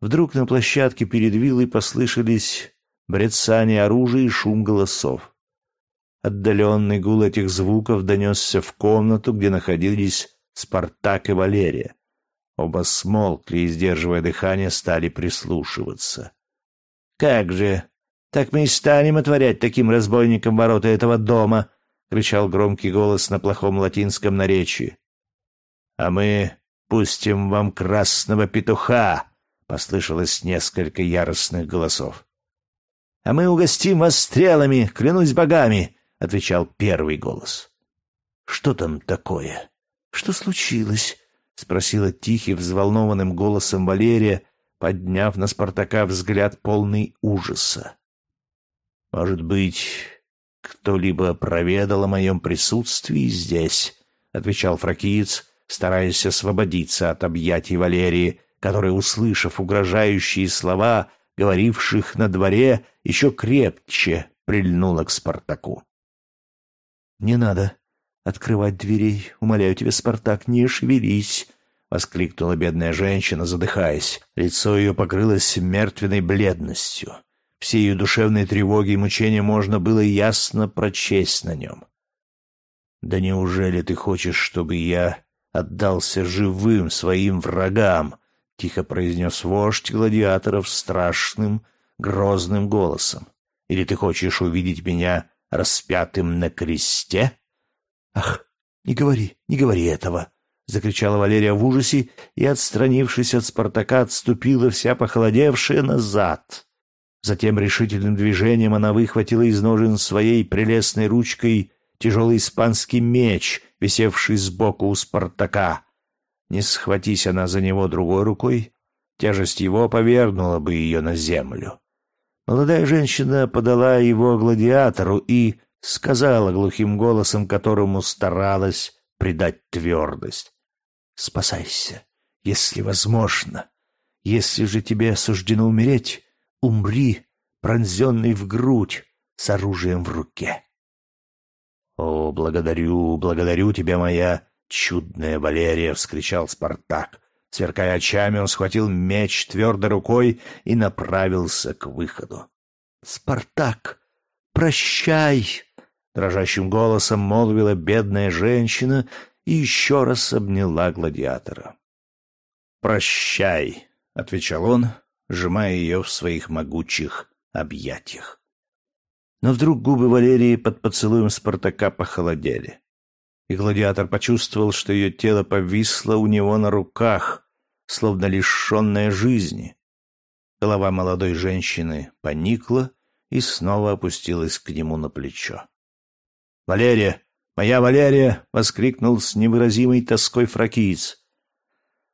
Вдруг на площадке перед виллой послышались брецание оружия и шум голосов. Отдаленный гул этих звуков донесся в комнату, где находились Спартак и Валерия. Оба смолкли и, сдерживая дыхание, стали прислушиваться. «Как же! Так мы и станем отворять таким разбойникам ворота этого дома!» — кричал громкий голос на плохом латинском наречии. «А мы пустим вам красного петуха!» — послышалось несколько яростных голосов. «А мы угостим вас стрелами, клянусь богами!» — отвечал первый голос. «Что там такое? Что случилось?» — спросила тихим, взволнованным голосом Валерия, подняв на Спартака взгляд полный ужаса. «Может быть, кто-либо проведал о моем присутствии здесь?» — отвечал фракиец, стараясь освободиться от объятий Валерии, которая, услышав угрожающие слова, говоривших на дворе, еще крепче прильнула к Спартаку. «Не надо», открывать дверей. Умоляю тебя, Спартак, не шевелись!» — воскликнула бедная женщина, задыхаясь. Лицо ее покрылось мертвенной бледностью. Все ее душевные тревоги и мучения можно было ясно прочесть на нем. «Да неужели ты хочешь, чтобы я отдался живым своим врагам?» — тихо произнес вождь гладиаторов страшным, грозным голосом. «Или ты хочешь увидеть меня распятым на кресте?» «Ах, не говори, не говори этого!» — закричала Валерия в ужасе и, отстранившись от Спартака, отступила вся похолодевшая назад. Затем решительным движением она выхватила из ножен своей прелестной ручкой тяжелый испанский меч, висевший сбоку у Спартака. Не схватись она за него другой рукой, тяжесть его повергнула бы ее на землю. Молодая женщина подала его гладиатору и, сказала глухим голосом, которому старалась придать твердость. «Спасайся, если возможно. Если же тебе суждено умереть, умри, пронзенный в грудь, с оружием в руке». «О, благодарю, благодарю тебя, моя чудная Валерия!» — вскричал Спартак. Сверкая очами, он схватил меч твердой рукой и направился к выходу. «Спартак, прощай!» дрожащим голосом молвила бедная женщина и еще раз обняла гладиатора. «Прощай», — отвечал он, сжимая ее в своих могучих объятиях. Но вдруг губы Валерии под поцелуем Спартака похолодели, и гладиатор почувствовал, что ее тело повисло у него на руках, словно лишенное жизни. Голова молодой женщины поникла и снова опустилась к нему на плечо. «Валерия! Моя Валерия!» — воскликнул с невыразимой тоской фракиец.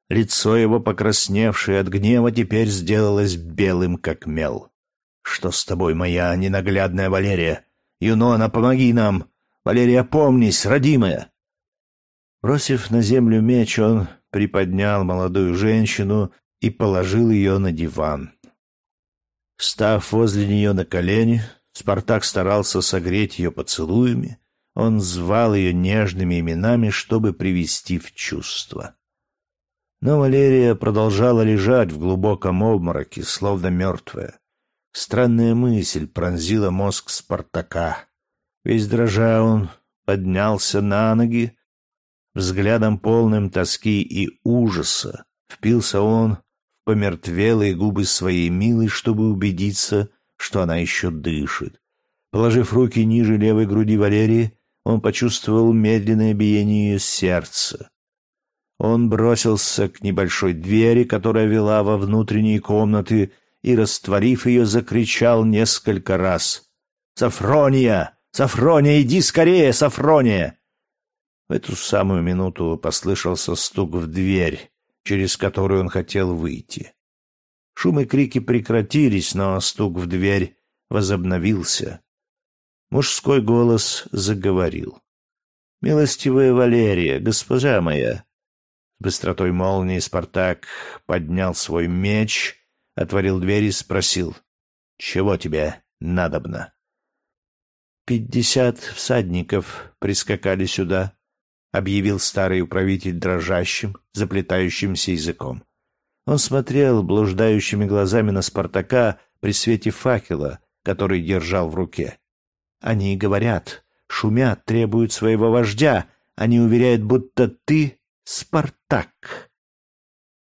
Лицо его, покрасневшее от гнева, теперь сделалось белым, как мел. «Что с тобой, моя ненаглядная Валерия? Юнона, помоги нам! Валерия, помнись, родимая!» Бросив на землю меч, он приподнял молодую женщину и положил ее на диван. Став возле нее на колени, Спартак старался согреть ее поцелуями, он звал ее нежными именами, чтобы привести в чувство. Но Валерия продолжала лежать в глубоком обмороке, словно мертвая. Странная мысль пронзила мозг Спартака. Весь дрожа он поднялся на ноги, взглядом полным тоски и ужаса впился он в помертвелые губы своей милой, чтобы убедиться, что она еще дышит. Положив руки ниже левой груди Валерии, он почувствовал медленное биение ее сердца. Он бросился к небольшой двери, которая вела во внутренние комнаты, и, растворив ее, закричал несколько раз. «Сафрония! Сафрония, иди скорее, Сафрония!» В эту самую минуту послышался стук в дверь, через которую он хотел выйти. Шум и крики прекратились, но стук в дверь возобновился. Мужской голос заговорил. «Милостивая Валерия, госпожа моя!» С быстротой молнии Спартак поднял свой меч, отворил дверь и спросил. «Чего тебе надобно?» «Пятьдесят всадников прискакали сюда», — объявил старый управитель дрожащим, заплетающимся языком. Он смотрел блуждающими глазами на Спартака при свете факела, который держал в руке. Они говорят, шумят, требуют своего вождя. Они уверяют, будто ты Спартак.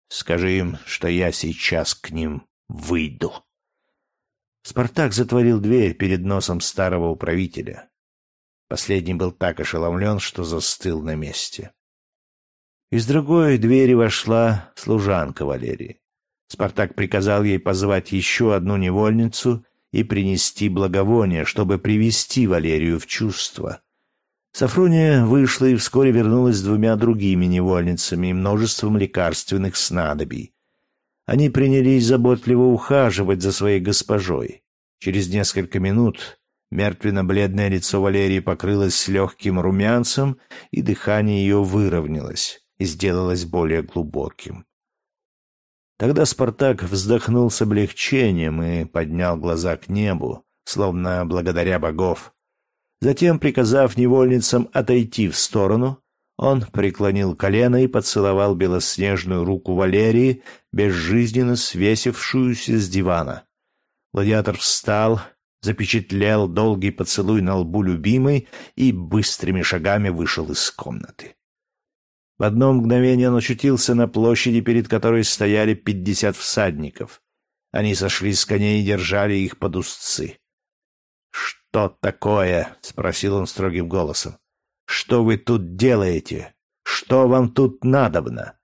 Скажи им, что я сейчас к ним выйду. Спартак затворил дверь перед носом старого управителя. Последний был так ошеломлен, что застыл на месте. Из другой двери вошла служанка Валерии. Спартак приказал ей позвать еще одну невольницу и принести благовоние, чтобы привести Валерию в чувство. Сафрония вышла и вскоре вернулась с двумя другими невольницами и множеством лекарственных снадобий. Они принялись заботливо ухаживать за своей госпожой. Через несколько минут мертвенно-бледное лицо Валерии покрылось легким румянцем, и дыхание ее выровнялось и сделалось более глубоким. Тогда Спартак вздохнул с облегчением и поднял глаза к небу, словно благодаря богов. Затем, приказав невольницам отойти в сторону, он преклонил колено и поцеловал белоснежную руку Валерии, безжизненно свесившуюся с дивана. Гладиатор встал, запечатлел долгий поцелуй на лбу любимой и быстрыми шагами вышел из комнаты. В одно мгновение он очутился на площади, перед которой стояли пятьдесят всадников. Они сошли с коней и держали их под узцы. «Что такое?» — спросил он строгим голосом. «Что вы тут делаете? Что вам тут надобно?»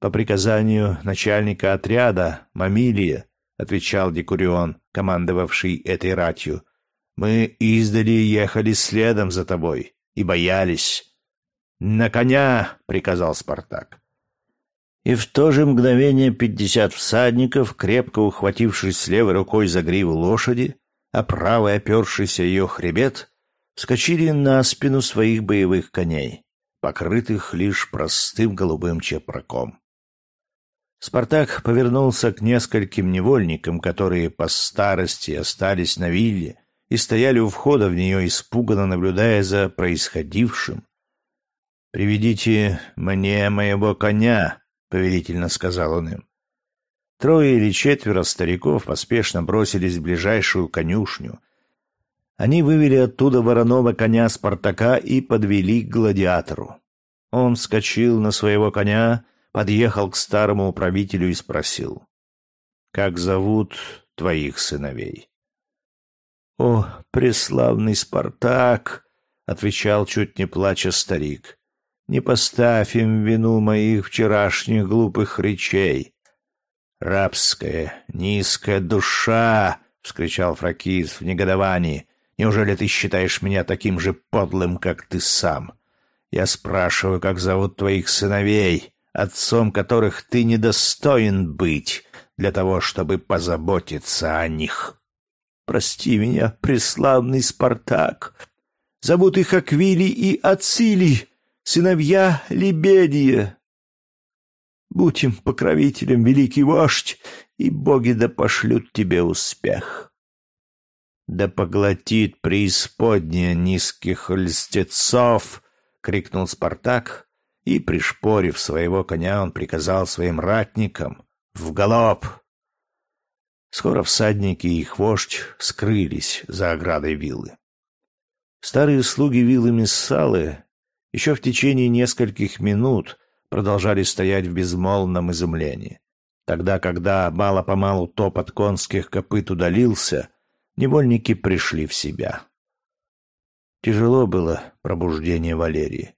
«По приказанию начальника отряда, Мамилия», — отвечал Декурион, командовавший этой ратью, — «мы издали ехали следом за тобой и боялись». «На коня!» — приказал Спартак. И в то же мгновение пятьдесят всадников, крепко ухватившись левой рукой за гриву лошади, а правой опершись ее хребет, вскочили на спину своих боевых коней, покрытых лишь простым голубым чепраком. Спартак повернулся к нескольким невольникам, которые по старости остались на вилле и стояли у входа в нее, испуганно наблюдая за происходившим, «Приведите мне моего коня», — повелительно сказал он им. Трое или четверо стариков поспешно бросились в ближайшую конюшню. Они вывели оттуда вороного коня Спартака и подвели к гладиатору. Он вскочил на своего коня, подъехал к старому управителю и спросил, «Как зовут твоих сыновей?» «О, преславный Спартак!» — отвечал, чуть не плача старик не поставь им вину моих вчерашних глупых речей. «Рабская, низкая душа!» — вскричал Фракиз в негодовании. «Неужели ты считаешь меня таким же подлым, как ты сам? Я спрашиваю, как зовут твоих сыновей, отцом которых ты недостоин быть для того, чтобы позаботиться о них. Прости меня, преславный Спартак. Зовут их Аквили и Ацилий, сыновья Лебедия. Будь им покровителем, великий вождь, и боги да пошлют тебе успех. Да поглотит преисподняя низких льстецов, крикнул Спартак, и, пришпорив своего коня, он приказал своим ратникам в галоп. Скоро всадники и их вождь скрылись за оградой виллы. Старые слуги виллы Мессалы еще в течение нескольких минут продолжали стоять в безмолвном изумлении. Тогда, когда мало-помалу топот конских копыт удалился, невольники пришли в себя. Тяжело было пробуждение Валерии.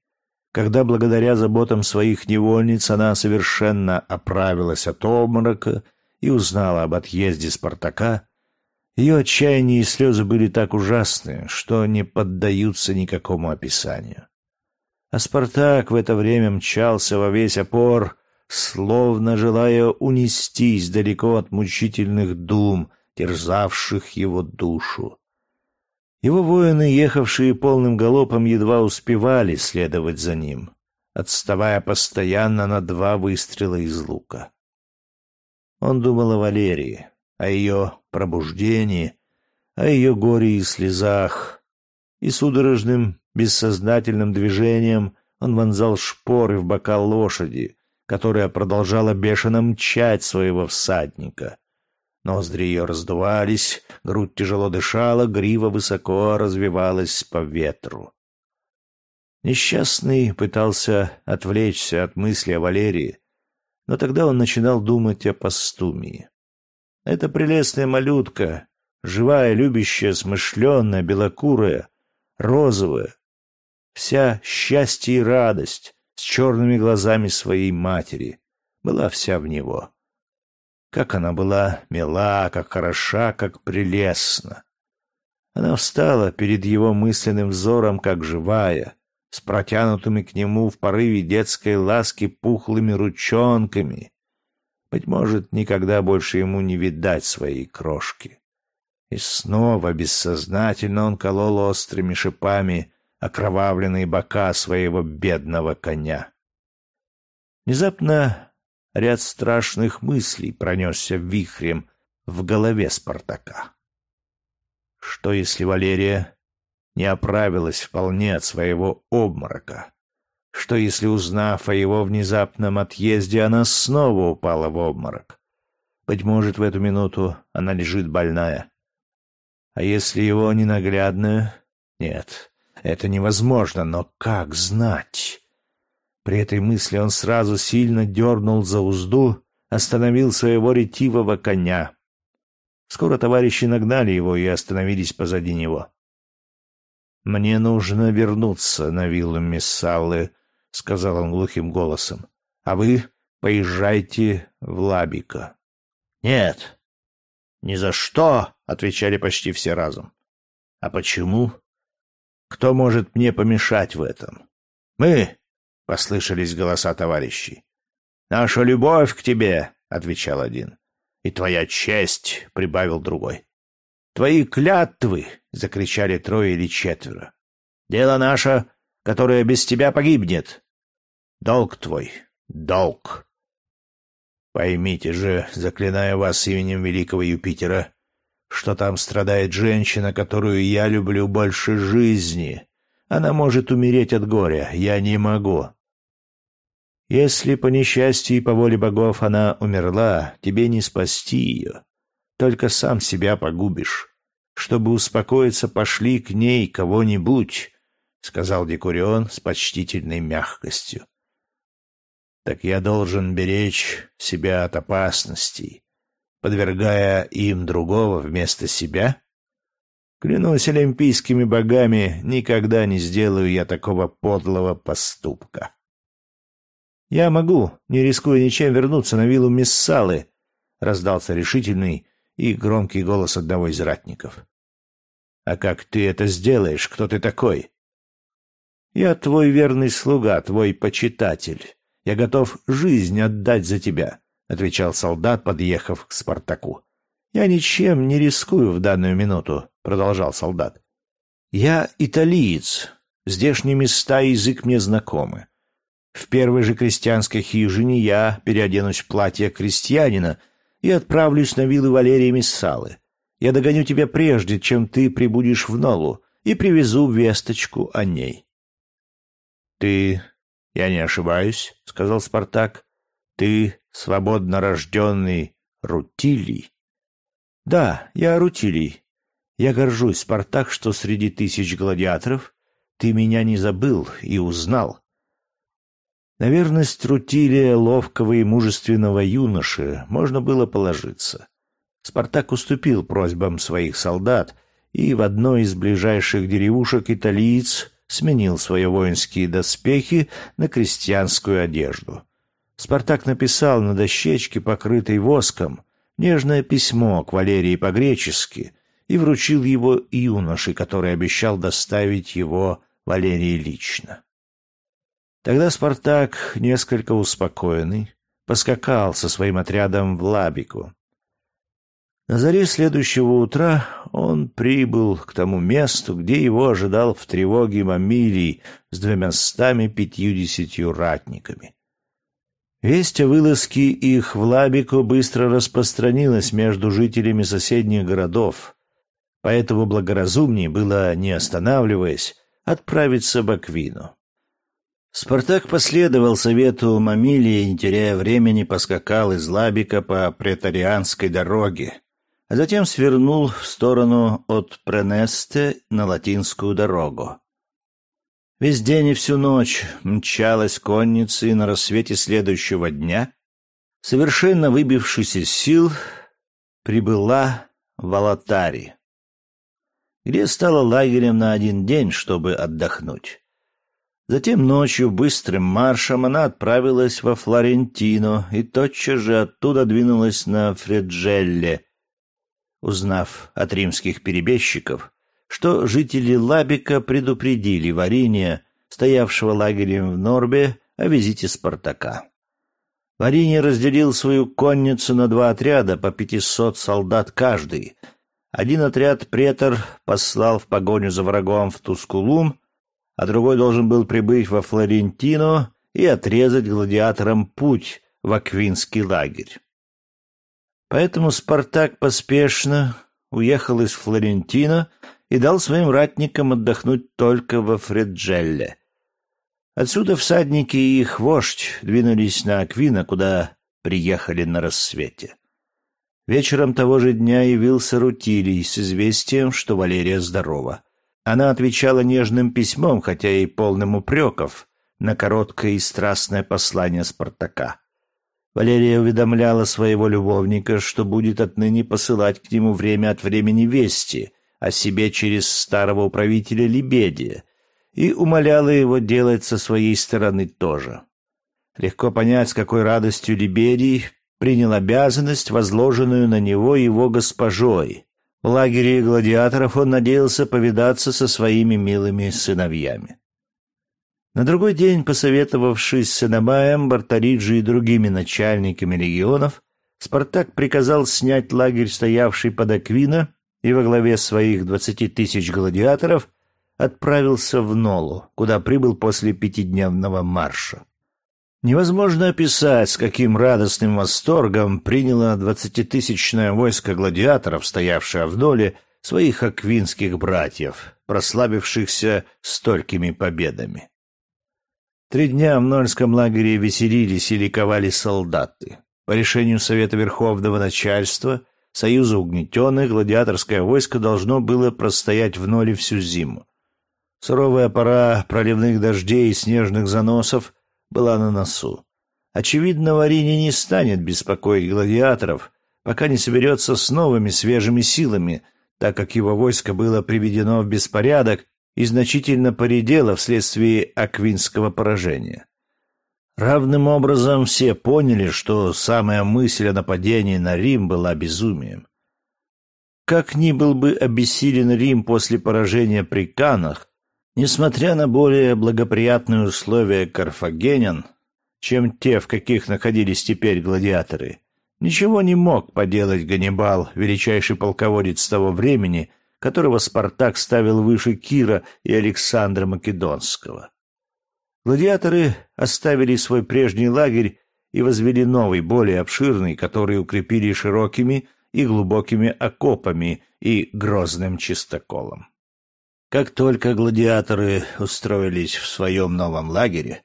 Когда благодаря заботам своих невольниц она совершенно оправилась от обморока и узнала об отъезде Спартака, ее отчаяние и слезы были так ужасны, что не поддаются никакому описанию. А Спартак в это время мчался во весь опор, словно желая унестись далеко от мучительных дум, терзавших его душу. Его воины, ехавшие полным галопом, едва успевали следовать за ним, отставая постоянно на два выстрела из лука. Он думал о Валерии, о ее пробуждении, о ее горе и слезах, и судорожным Бессознательным движением он вонзал шпоры в бока лошади, которая продолжала бешено мчать своего всадника. Ноздри ее раздувались, грудь тяжело дышала, грива высоко развивалась по ветру. Несчастный пытался отвлечься от мысли о Валерии, но тогда он начинал думать о постумии. Эта прелестная малютка, живая, любящая, смышленная, белокурая, розовая, вся счастье и радость, с черными глазами своей матери, была вся в него. Как она была мила, как хороша, как прелестна. Она встала перед его мысленным взором, как живая, с протянутыми к нему в порыве детской ласки пухлыми ручонками. Быть может, никогда больше ему не видать своей крошки. И снова бессознательно он колол острыми шипами окровавленные бока своего бедного коня. Внезапно ряд страшных мыслей пронесся вихрем в голове Спартака. Что если Валерия не оправилась вполне от своего обморока? Что если, узнав о его внезапном отъезде, она снова упала в обморок? Быть может, в эту минуту она лежит больная. А если его ненаглядная? Нет, это невозможно, но как знать? При этой мысли он сразу сильно дернул за узду, остановил своего ретивого коня. Скоро товарищи нагнали его и остановились позади него. «Мне нужно вернуться на виллу Мессалы», — сказал он глухим голосом. «А вы поезжайте в Лабико». «Нет, ни за что», — отвечали почти все разом. «А почему?» «Кто может мне помешать в этом?» «Мы», — послышались голоса товарищей. «Наша любовь к тебе», — отвечал один. «И твоя честь», — прибавил другой. «Твои клятвы!» — закричали трое или четверо. «Дело наше, которое без тебя погибнет!» «Долг твой! Долг!» «Поймите же, заклиная вас именем великого Юпитера, что там страдает женщина, которую я люблю больше жизни. Она может умереть от горя, я не могу. Если по несчастью и по воле богов она умерла, тебе не спасти ее только сам себя погубишь. Чтобы успокоиться, пошли к ней кого-нибудь, — сказал Декурион с почтительной мягкостью. Так я должен беречь себя от опасностей, подвергая им другого вместо себя? Клянусь олимпийскими богами, никогда не сделаю я такого подлого поступка. Я могу, не рискуя ничем, вернуться на виллу Миссалы, — раздался решительный и громкий голос одного из ратников. «А как ты это сделаешь? Кто ты такой?» «Я твой верный слуга, твой почитатель. Я готов жизнь отдать за тебя», — отвечал солдат, подъехав к Спартаку. «Я ничем не рискую в данную минуту», — продолжал солдат. «Я италиец. Здешние места и язык мне знакомы. В первой же крестьянской хижине я переоденусь в платье крестьянина — и отправлюсь на виллы Валерии Миссалы. Я догоню тебя прежде, чем ты прибудешь в Нолу, и привезу весточку о ней. — Ты... Я не ошибаюсь, — сказал Спартак. — Ты свободно рожденный Рутилий? — Да, я Рутилий. Я горжусь, Спартак, что среди тысяч гладиаторов ты меня не забыл и узнал. На верность Рутилия, ловкого и мужественного юноши, можно было положиться. Спартак уступил просьбам своих солдат, и в одной из ближайших деревушек италиец сменил свои воинские доспехи на крестьянскую одежду. Спартак написал на дощечке, покрытой воском, нежное письмо к Валерии по-гречески и вручил его юноше, который обещал доставить его Валерии лично. Тогда Спартак, несколько успокоенный, поскакал со своим отрядом в Лабику. На заре следующего утра он прибыл к тому месту, где его ожидал в тревоге Мамилий с двумястами пятьюдесятью ратниками. Весть о вылазке их в Лабику быстро распространилась между жителями соседних городов, поэтому благоразумнее было, не останавливаясь, отправиться в Аквину. Спартак последовал совету Мамилии и, не теряя времени, поскакал из Лабика по претарианской дороге, а затем свернул в сторону от Пренесте на латинскую дорогу. Весь день и всю ночь мчалась конница, и на рассвете следующего дня, совершенно выбившись из сил, прибыла в Алатари, где стала лагерем на один день, чтобы отдохнуть. Затем ночью быстрым маршем она отправилась во Флорентино и тотчас же оттуда двинулась на Фреджелле. Узнав от римских перебежчиков, что жители Лабика предупредили Вариния, стоявшего лагерем в Норбе, о визите Спартака. Вариний разделил свою конницу на два отряда по пятисот солдат каждый. Один отряд претор послал в погоню за врагом в Тускулум, а другой должен был прибыть во Флорентино и отрезать гладиаторам путь в Аквинский лагерь. Поэтому Спартак поспешно уехал из Флорентино и дал своим ратникам отдохнуть только во Фреджелле. Отсюда всадники и их вождь двинулись на Аквина, куда приехали на рассвете. Вечером того же дня явился Рутилий с известием, что Валерия здорова. Она отвечала нежным письмом, хотя и полным упреков, на короткое и страстное послание Спартака. Валерия уведомляла своего любовника, что будет отныне посылать к нему время от времени вести о себе через старого управителя Лебедия, и умоляла его делать со своей стороны тоже. Легко понять, с какой радостью Лебедий принял обязанность, возложенную на него его госпожой, в лагере гладиаторов он надеялся повидаться со своими милыми сыновьями. На другой день, посоветовавшись с Иномаем, Бартариджи и другими начальниками легионов, Спартак приказал снять лагерь, стоявший под Аквина, и во главе своих двадцати тысяч гладиаторов отправился в Нолу, куда прибыл после пятидневного марша. Невозможно описать, с каким радостным восторгом приняло двадцатитысячное войско гладиаторов, стоявшее в доле своих аквинских братьев, прославившихся столькими победами. Три дня в Нольском лагере веселились и ликовали солдаты. По решению Совета Верховного Начальства Союза Угнетенных гладиаторское войско должно было простоять в Ноле всю зиму. Суровая пора проливных дождей и снежных заносов была на носу. Очевидно, Варине не станет беспокоить гладиаторов, пока не соберется с новыми свежими силами, так как его войско было приведено в беспорядок и значительно поредело вследствие аквинского поражения. Равным образом все поняли, что самая мысль о нападении на Рим была безумием. Как ни был бы обессилен Рим после поражения при Канах, Несмотря на более благоприятные условия карфагенян, чем те, в каких находились теперь гладиаторы, ничего не мог поделать Ганнибал, величайший полководец того времени, которого Спартак ставил выше Кира и Александра Македонского. Гладиаторы оставили свой прежний лагерь и возвели новый, более обширный, который укрепили широкими и глубокими окопами и грозным чистоколом. Как только гладиаторы устроились в своем новом лагере,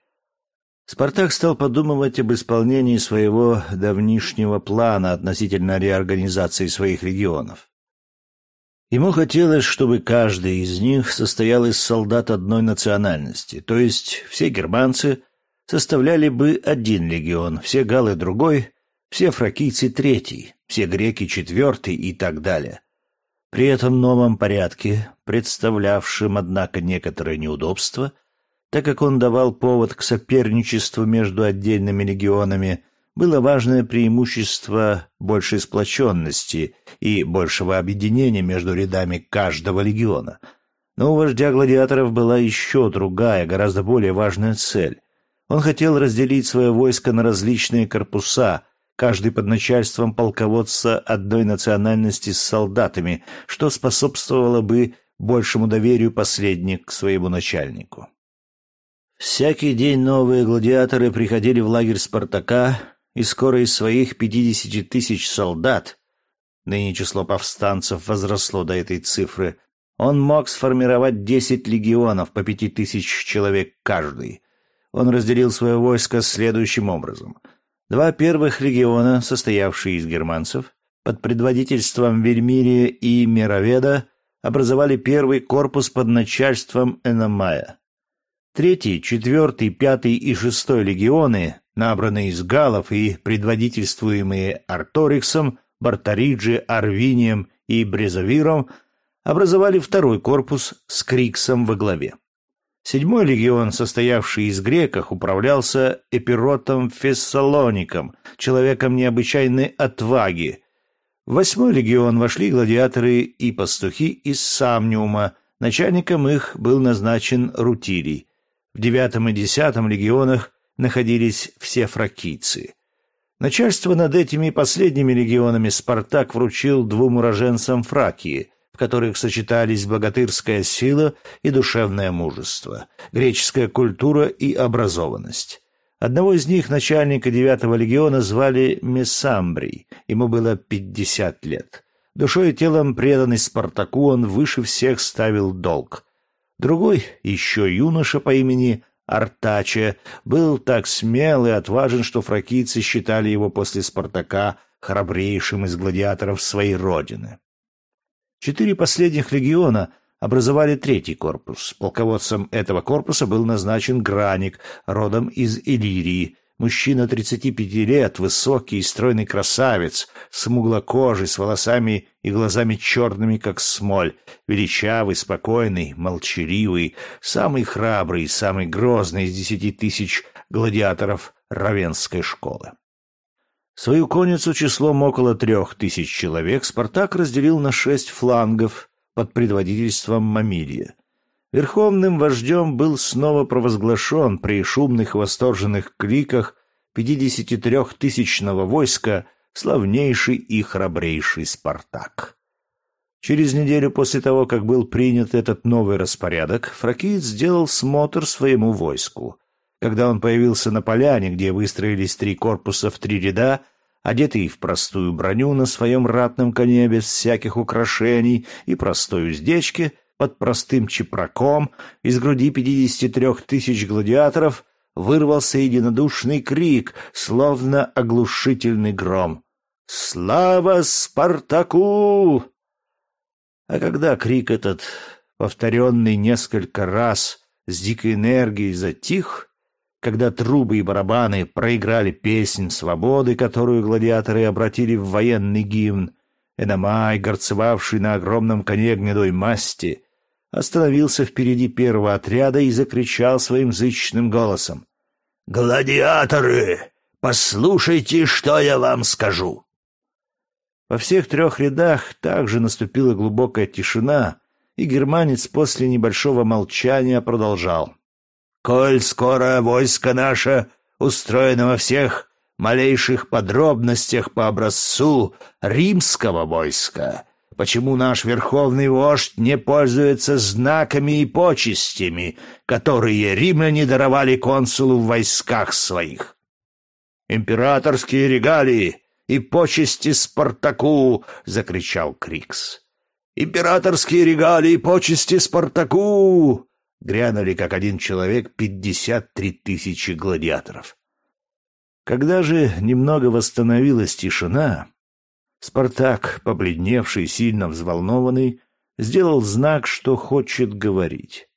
Спартак стал подумывать об исполнении своего давнишнего плана относительно реорганизации своих регионов. Ему хотелось, чтобы каждый из них состоял из солдат одной национальности, то есть все германцы составляли бы один легион, все галлы другой, все фракийцы третий, все греки четвертый и так далее. При этом новом порядке, представлявшем, однако, некоторые неудобства, так как он давал повод к соперничеству между отдельными легионами, было важное преимущество большей сплоченности и большего объединения между рядами каждого легиона. Но у вождя гладиаторов была еще другая, гораздо более важная цель. Он хотел разделить свое войско на различные корпуса, каждый под начальством полководца одной национальности с солдатами, что способствовало бы большему доверию последних к своему начальнику. Всякий день новые гладиаторы приходили в лагерь Спартака, и скоро из своих пятидесяти тысяч солдат, ныне число повстанцев возросло до этой цифры, он мог сформировать десять легионов по пяти тысяч человек каждый. он разделил свое войско следующим образом. Два первых легиона, состоявшие из германцев, под предводительством Вельмирия и Мироведа, образовали первый корпус под начальством Эномая. Третий, четвертый, пятый и шестой легионы, набранные из галов и предводительствуемые Арториксом, Бартариджи, Арвинием и Брезовиром, образовали второй корпус с Криксом во главе. Седьмой легион, состоявший из греков, управлялся Эпиротом Фессалоником, человеком необычайной отваги. В восьмой легион вошли гладиаторы и пастухи из Самниума, начальником их был назначен Рутилий. В девятом и десятом легионах находились все фракийцы. Начальство над этими последними легионами Спартак вручил двум уроженцам Фракии – в которых сочетались богатырская сила и душевное мужество, греческая культура и образованность. Одного из них, начальника девятого легиона, звали Месамбрий, ему было пятьдесят лет. Душой и телом преданный Спартаку, он выше всех ставил долг. Другой, еще юноша по имени Артача, был так смел и отважен, что фракийцы считали его после Спартака храбрейшим из гладиаторов своей родины. Четыре последних легиона образовали третий корпус. Полководцем этого корпуса был назначен Граник, родом из Иллирии, мужчина 35 лет, высокий и стройный красавец, смуглокожий, с волосами и глазами черными, как смоль, величавый, спокойный, молчаливый, самый храбрый и самый грозный из десяти тысяч гладиаторов Равенской школы. Свою конницу числом около трех тысяч человек Спартак разделил на шесть флангов под предводительством Мамилия. Верховным вождем был снова провозглашен при шумных восторженных криках 53-тысячного войска славнейший и храбрейший Спартак. Через неделю после того, как был принят этот новый распорядок, Фракиец сделал смотр своему войску. Когда он появился на поляне, где выстроились три корпуса в три ряда, одетый в простую броню на своем ратном коне без всяких украшений и простой уздечке, под простым чепраком, из груди пятидесяти трех тысяч гладиаторов вырвался единодушный крик, словно оглушительный гром. «Слава Спартаку!» А когда крик этот, повторенный несколько раз с дикой энергией, затих, когда трубы и барабаны проиграли песнь свободы, которую гладиаторы обратили в военный гимн, Эномай, горцевавший на огромном коне гнедой масти, остановился впереди первого отряда и закричал своим зычным голосом. «Гладиаторы, послушайте, что я вам скажу!» Во всех трех рядах также наступила глубокая тишина, и германец после небольшого молчания продолжал. Коль скоро войско наше устроено во всех малейших подробностях по образцу римского войска, почему наш верховный вождь не пользуется знаками и почестями, которые римляне даровали консулу в войсках своих? Императорские регалии и почести Спартаку, закричал Крикс. Императорские регалии и почести Спартаку! Грянули как один человек пятьдесят три тысячи гладиаторов. Когда же немного восстановилась тишина, Спартак, побледневший, сильно взволнованный, сделал знак, что хочет говорить.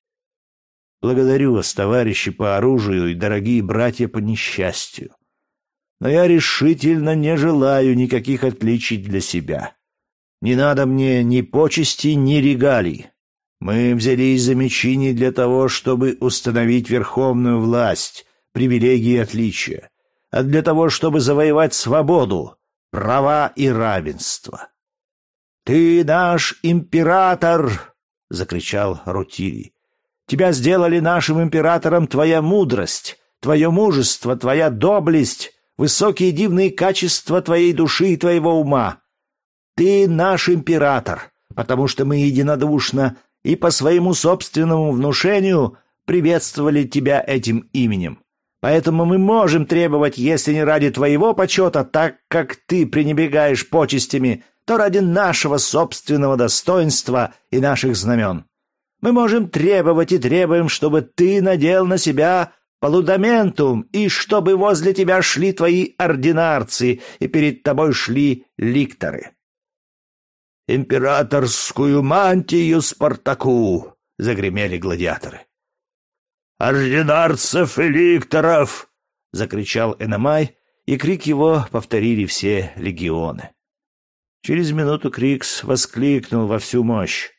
«Благодарю вас, товарищи по оружию и дорогие братья по несчастью. Но я решительно не желаю никаких отличий для себя. Не надо мне ни почести, ни регалий. Мы взялись за мечи не для того, чтобы установить верховную власть, привилегии и отличия, а для того, чтобы завоевать свободу, права и равенство. «Ты наш император!» — закричал Рутилий. «Тебя сделали нашим императором твоя мудрость, твое мужество, твоя доблесть, высокие дивные качества твоей души и твоего ума. Ты наш император, потому что мы единодушно и по своему собственному внушению приветствовали тебя этим именем. Поэтому мы можем требовать, если не ради твоего почета, так как ты пренебрегаешь почестями, то ради нашего собственного достоинства и наших знамен. Мы можем требовать и требуем, чтобы ты надел на себя полудаментум, и чтобы возле тебя шли твои ординарцы, и перед тобой шли ликторы. «Императорскую мантию Спартаку!» — загремели гладиаторы. «Ординарцев и ликторов!» — закричал Эномай, и крик его повторили все легионы. Через минуту Крикс воскликнул во всю мощь.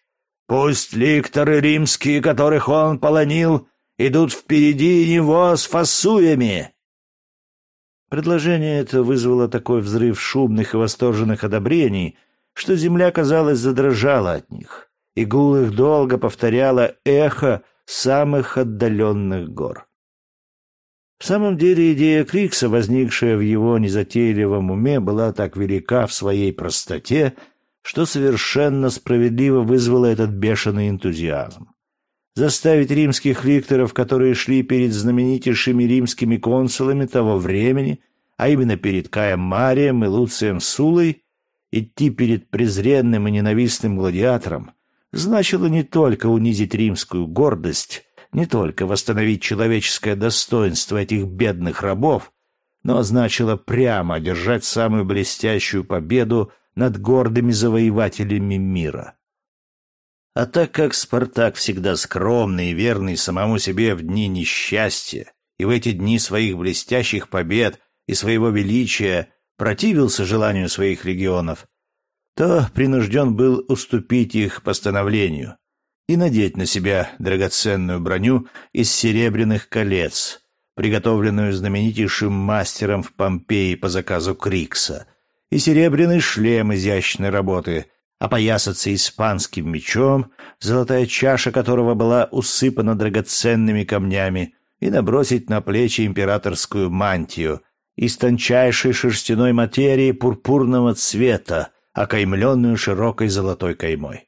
«Пусть ликторы римские, которых он полонил, идут впереди него с фасуями!» Предложение это вызвало такой взрыв шумных и восторженных одобрений, что земля, казалось, задрожала от них, и гул их долго повторяло эхо самых отдаленных гор. В самом деле идея Крикса, возникшая в его незатейливом уме, была так велика в своей простоте, что совершенно справедливо вызвала этот бешеный энтузиазм. Заставить римских ликторов, которые шли перед знаменитейшими римскими консулами того времени, а именно перед Каем Марием и Луцием Сулой, идти перед презренным и ненавистным гладиатором, значило не только унизить римскую гордость, не только восстановить человеческое достоинство этих бедных рабов, но значило прямо одержать самую блестящую победу над гордыми завоевателями мира. А так как Спартак всегда скромный и верный самому себе в дни несчастья, и в эти дни своих блестящих побед и своего величия противился желанию своих легионов, то принужден был уступить их постановлению и надеть на себя драгоценную броню из серебряных колец, приготовленную знаменитейшим мастером в Помпеи по заказу Крикса, и серебряный шлем изящной работы, опоясаться испанским мечом, золотая чаша которого была усыпана драгоценными камнями, и набросить на плечи императорскую мантию из тончайшей шерстяной материи пурпурного цвета, окаймленную широкой золотой каймой.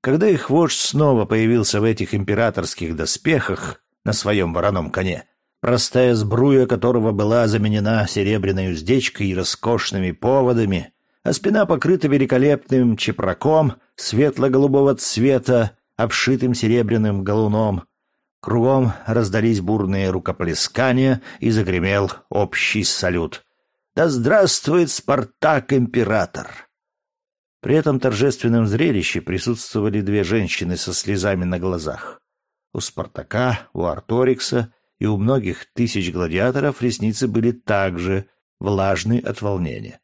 Когда их вождь снова появился в этих императорских доспехах на своем вороном коне, простая сбруя которого была заменена серебряной уздечкой и роскошными поводами, а спина покрыта великолепным чепраком светло-голубого цвета, обшитым серебряным галуном, кругом раздались бурные рукоплескания и загремел общий салют. «Да здравствует Спартак-император!» При этом торжественном зрелище присутствовали две женщины со слезами на глазах. У Спартака, у Арторикса и у многих тысяч гладиаторов ресницы были также влажны от волнения.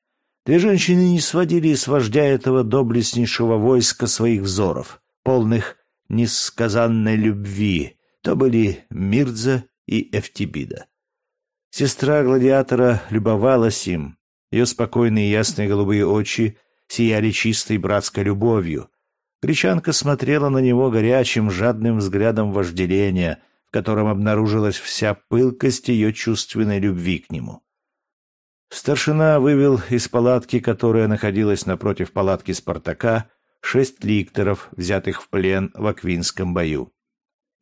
Две женщины не сводили с вождя этого доблестнейшего войска своих взоров, полных несказанной любви. То были Мирдза и Эфтибида. Сестра гладиатора любовалась им. Ее спокойные ясные голубые очи сияли чистой братской любовью. Гречанка смотрела на него горячим, жадным взглядом вожделения, в котором обнаружилась вся пылкость ее чувственной любви к нему. Старшина вывел из палатки, которая находилась напротив палатки Спартака, шесть ликторов, взятых в плен в Аквинском бою.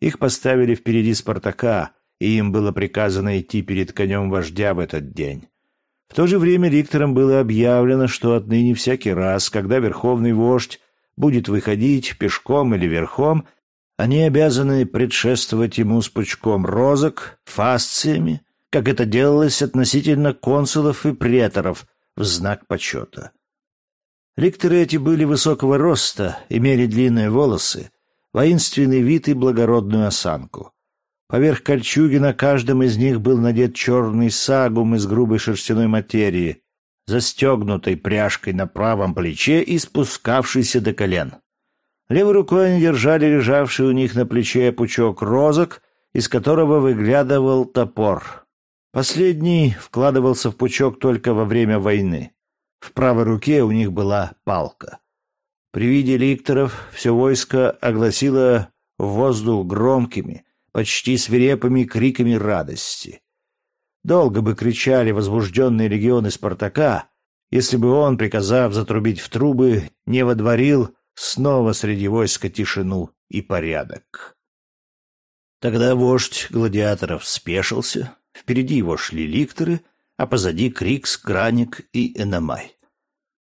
Их поставили впереди Спартака, и им было приказано идти перед конем вождя в этот день. В то же время ликторам было объявлено, что отныне всякий раз, когда верховный вождь будет выходить пешком или верхом, они обязаны предшествовать ему с пучком розок, фасциями, как это делалось относительно консулов и преторов в знак почета. Ликторы эти были высокого роста, имели длинные волосы, воинственный вид и благородную осанку. Поверх кольчуги на каждом из них был надет черный сагум из грубой шерстяной материи, застегнутой пряжкой на правом плече и спускавшейся до колен. Левой рукой они держали лежавший у них на плече пучок розок, из которого выглядывал топор. Последний вкладывался в пучок только во время войны. В правой руке у них была палка. При виде ликторов все войско огласило воздух громкими, почти свирепыми криками радости. Долго бы кричали возбужденные легионы Спартака, если бы он, приказав затрубить в трубы, не водворил снова среди войска тишину и порядок. Тогда вождь гладиаторов спешился, впереди его шли ликторы, а позади Крикс, Граник и Эномай.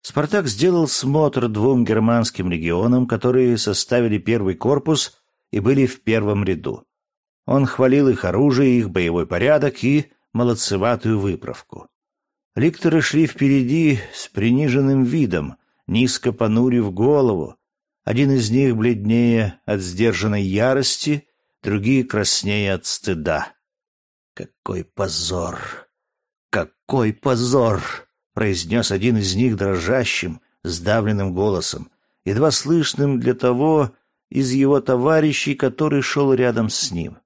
Спартак сделал смотр двум германским легионам, которые составили первый корпус и были в первом ряду. Он хвалил их оружие, их боевой порядок и молодцеватую выправку. Ликторы шли впереди с приниженным видом, низко понурив голову. Один из них бледнее от сдержанной ярости, другие краснее от стыда. «Какой позор! Какой позор!» — произнес один из них дрожащим, сдавленным голосом, едва слышным для того из его товарищей, который шел рядом с ним.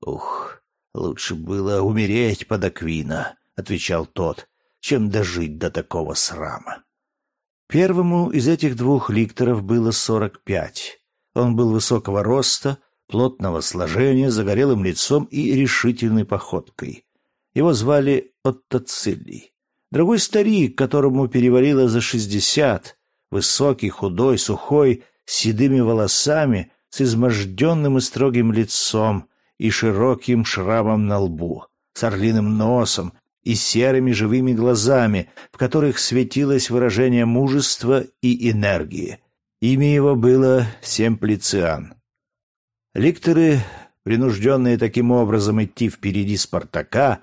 «Ух, лучше было умереть под Аквина», — отвечал тот, — «чем дожить до такого срама». Первому из этих двух ликторов было сорок пять. Он был высокого роста, плотного сложения, загорелым лицом и решительной походкой. Его звали Оттоцилий. Другой старик, которому перевалило за шестьдесят, высокий, худой, сухой, с седыми волосами, с изможденным и строгим лицом и широким шрамом на лбу, с орлиным носом и серыми живыми глазами, в которых светилось выражение мужества и энергии. Имя его было Семплициан. Ликторы, принужденные таким образом идти впереди Спартака,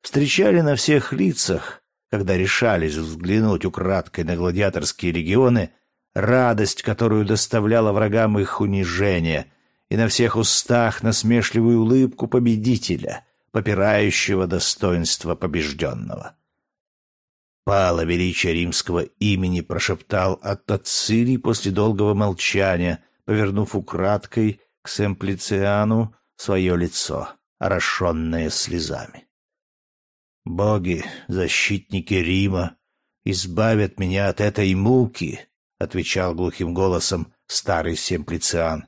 встречали на всех лицах когда решались взглянуть украдкой на гладиаторские легионы, радость, которую доставляло врагам их унижение, и на всех устах насмешливую улыбку победителя, попирающего достоинство побежденного. «Пало величие римского имени», — прошептал Аттацилий после долгого молчания, повернув украдкой к Семплициану свое лицо, орошенное слезами. «Боги, защитники Рима, избавят меня от этой муки», — отвечал глухим голосом старый Семплициан.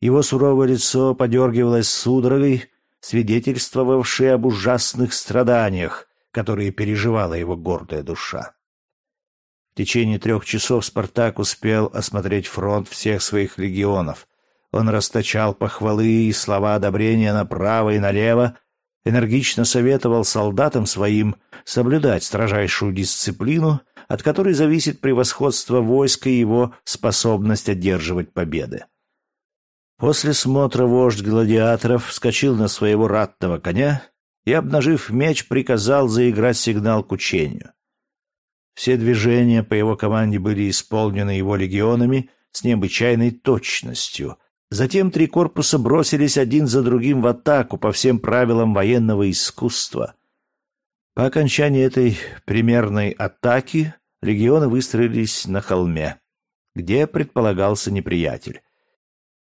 Его суровое лицо подергивалось судорогой, свидетельствовавшей об ужасных страданиях, которые переживала его гордая душа. В течение трех часов Спартак успел осмотреть фронт всех своих легионов. Он расточал похвалы и слова одобрения направо и налево, энергично советовал солдатам своим соблюдать строжайшую дисциплину, от которой зависит превосходство войска и его способность одерживать победы. После смотра вождь гладиаторов вскочил на своего ратного коня и, обнажив меч, приказал заиграть сигнал к учению. Все движения по его команде были исполнены его легионами с необычайной точностью, Затем три корпуса бросились один за другим в атаку по всем правилам военного искусства. По окончании этой примерной атаки легионы выстроились на холме, где предполагался неприятель,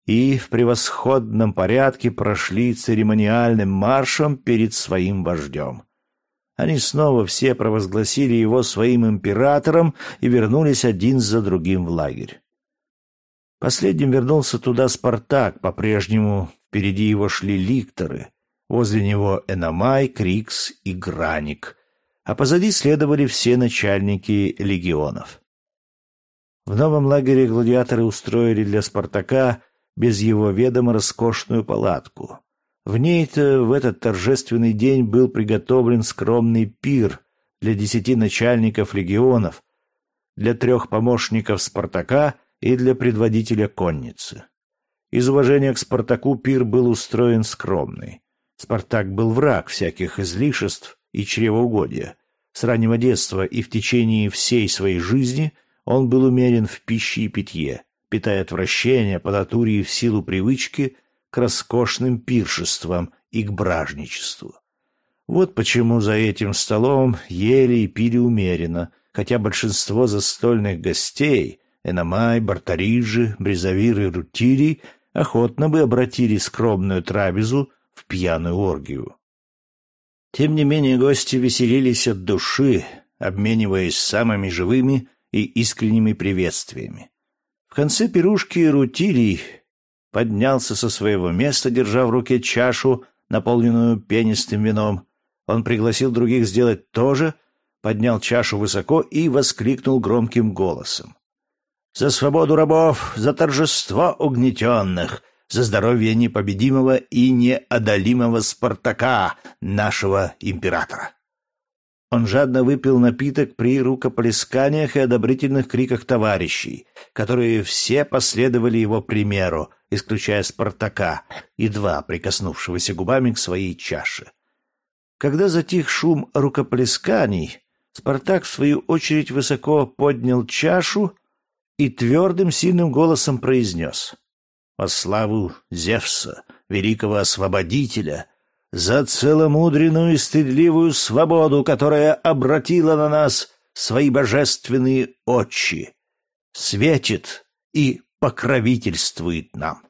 и в превосходном порядке прошли церемониальным маршем перед своим вождем. Они снова все провозгласили его своим императором и вернулись один за другим в лагерь. Последним вернулся туда Спартак, по-прежнему впереди его шли ликторы, возле него Эномай, Крикс и Граник, а позади следовали все начальники легионов. В новом лагере гладиаторы устроили для Спартака без его ведома роскошную палатку. В ней-то в этот торжественный день был приготовлен скромный пир для десяти начальников легионов, для трех помощников Спартака — и для предводителя конницы. Из уважения к Спартаку пир был устроен скромный. Спартак был враг всяких излишеств и чревоугодия. С раннего детства и в течение всей своей жизни он был умерен в пище и питье, питая отвращение по натуре и в силу привычки к роскошным пиршествам и к бражничеству. Вот почему за этим столом ели и пили умеренно, хотя большинство застольных гостей Эномай, Бартариджи, Бризавир и охотно бы обратили скромную трапезу в пьяную оргию. Тем не менее гости веселились от души, обмениваясь самыми живыми и искренними приветствиями. В конце пирушки Рутирий поднялся со своего места, держа в руке чашу, наполненную пенистым вином. Он пригласил других сделать то же, поднял чашу высоко и воскликнул громким голосом за свободу рабов, за торжество угнетенных, за здоровье непобедимого и неодолимого Спартака, нашего императора. Он жадно выпил напиток при рукоплесканиях и одобрительных криках товарищей, которые все последовали его примеру, исключая Спартака, едва прикоснувшегося губами к своей чаше. Когда затих шум рукоплесканий, Спартак, в свою очередь, высоко поднял чашу и твердым сильным голосом произнес «По славу Зевса, великого освободителя, за целомудренную и стыдливую свободу, которая обратила на нас свои божественные очи, светит и покровительствует нам».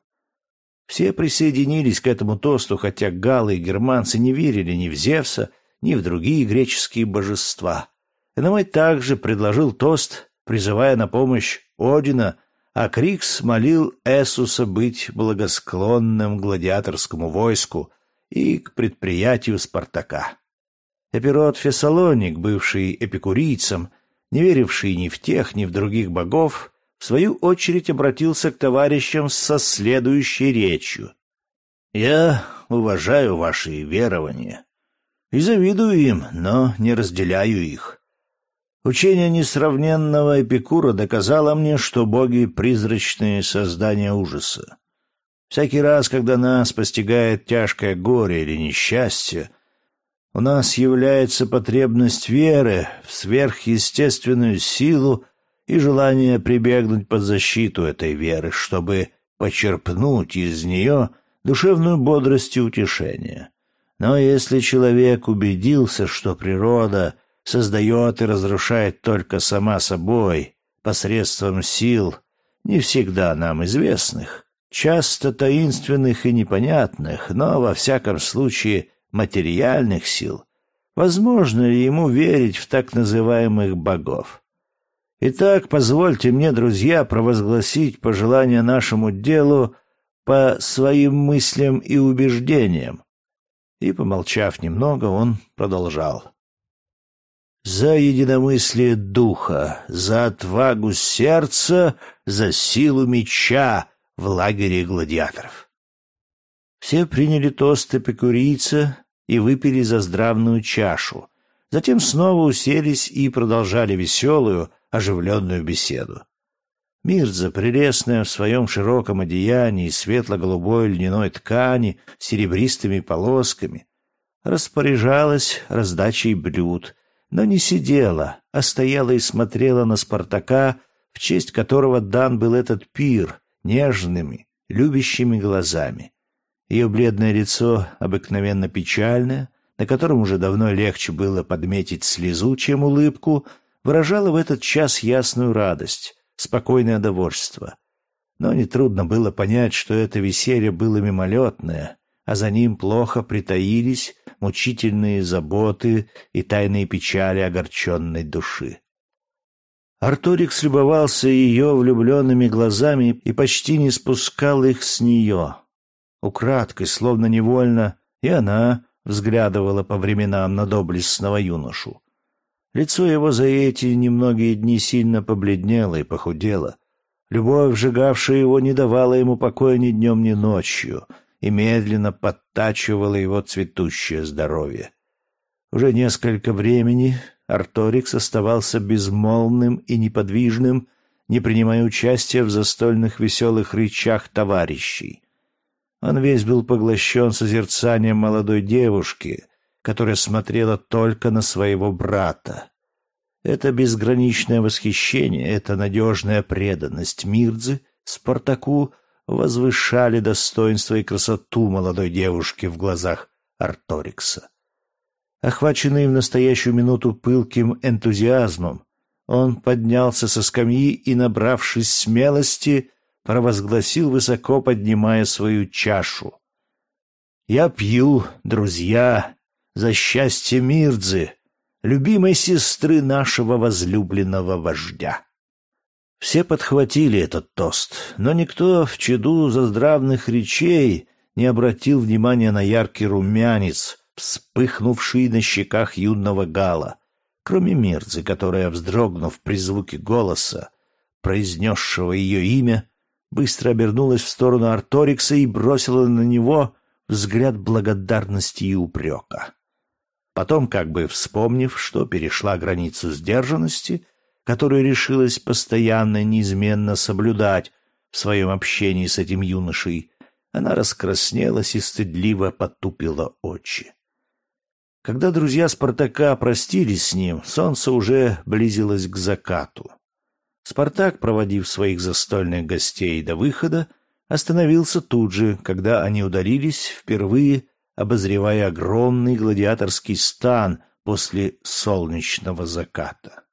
Все присоединились к этому тосту, хотя галлы и германцы не верили ни в Зевса, ни в другие греческие божества. Эномай также предложил тост, призывая на помощь Одина, а Крикс молил Эсуса быть благосклонным гладиаторскому войску и к предприятию Спартака. Эпирот Фессалоник, бывший эпикурийцем, не веривший ни в тех, ни в других богов, в свою очередь обратился к товарищам со следующей речью. «Я уважаю ваши верования и завидую им, но не разделяю их. Учение несравненного Эпикура доказало мне, что боги — призрачные создания ужаса. Всякий раз, когда нас постигает тяжкое горе или несчастье, у нас является потребность веры в сверхъестественную силу и желание прибегнуть под защиту этой веры, чтобы почерпнуть из нее душевную бодрость и утешение. Но если человек убедился, что природа создает и разрушает только сама собой, посредством сил, не всегда нам известных, часто таинственных и непонятных, но, во всяком случае, материальных сил, возможно ли ему верить в так называемых богов? Итак, позвольте мне, друзья, провозгласить пожелание нашему делу по своим мыслям и убеждениям. И, помолчав немного, он продолжал. «За единомыслие духа, за отвагу сердца, за силу меча в лагере гладиаторов». Все приняли тост эпикурийца и выпили за здравную чашу. Затем снова уселись и продолжали веселую, оживленную беседу. Мирза, прелестная в своем широком одеянии светло-голубой льняной ткани с серебристыми полосками, распоряжалась раздачей блюд, но не сидела, а стояла и смотрела на Спартака, в честь которого дан был этот пир, нежными, любящими глазами. Ее бледное лицо, обыкновенно печальное, на котором уже давно легче было подметить слезу, чем улыбку, выражала в этот час ясную радость, спокойное довольство. Но нетрудно было понять, что это веселье было мимолетное, а за ним плохо притаились мучительные заботы и тайные печали огорченной души. Арторик слюбовался ее влюбленными глазами и почти не спускал их с нее. Украдкой, словно невольно, и она взглядывала по временам на доблестного юношу. Лицо его за эти немногие дни сильно побледнело и похудело. Любовь, сжигавшая его, не давала ему покоя ни днем, ни ночью и медленно подтачивала его цветущее здоровье. Уже несколько времени Арторикс оставался безмолвным и неподвижным, не принимая участия в застольных веселых речах товарищей. Он весь был поглощен созерцанием молодой девушки, которая смотрела только на своего брата. Это безграничное восхищение, эта надежная преданность Мирдзы Спартаку возвышали достоинство и красоту молодой девушки в глазах Арторикса. Охваченный в настоящую минуту пылким энтузиазмом, он поднялся со скамьи и, набравшись смелости, провозгласил, высоко поднимая свою чашу. «Я пью, друзья, за счастье Мирдзы, любимой сестры нашего возлюбленного вождя. Все подхватили этот тост, но никто в чаду заздравных речей не обратил внимания на яркий румянец, вспыхнувший на щеках юного гала, кроме Мирзы, которая, вздрогнув при звуке голоса, произнесшего ее имя, быстро обернулась в сторону Арторикса и бросила на него взгляд благодарности и упрека. Потом, как бы вспомнив, что перешла границу сдержанности, которую решилась постоянно неизменно соблюдать, в своем общении с этим юношей, она раскраснелась и стыдливо потупила очи. Когда друзья Спартака простились с ним, солнце уже близилось к закату. Спартак, проводив своих застольных гостей до выхода, остановился тут же, когда они удалились, впервые обозревая огромный гладиаторский стан после солнечного заката.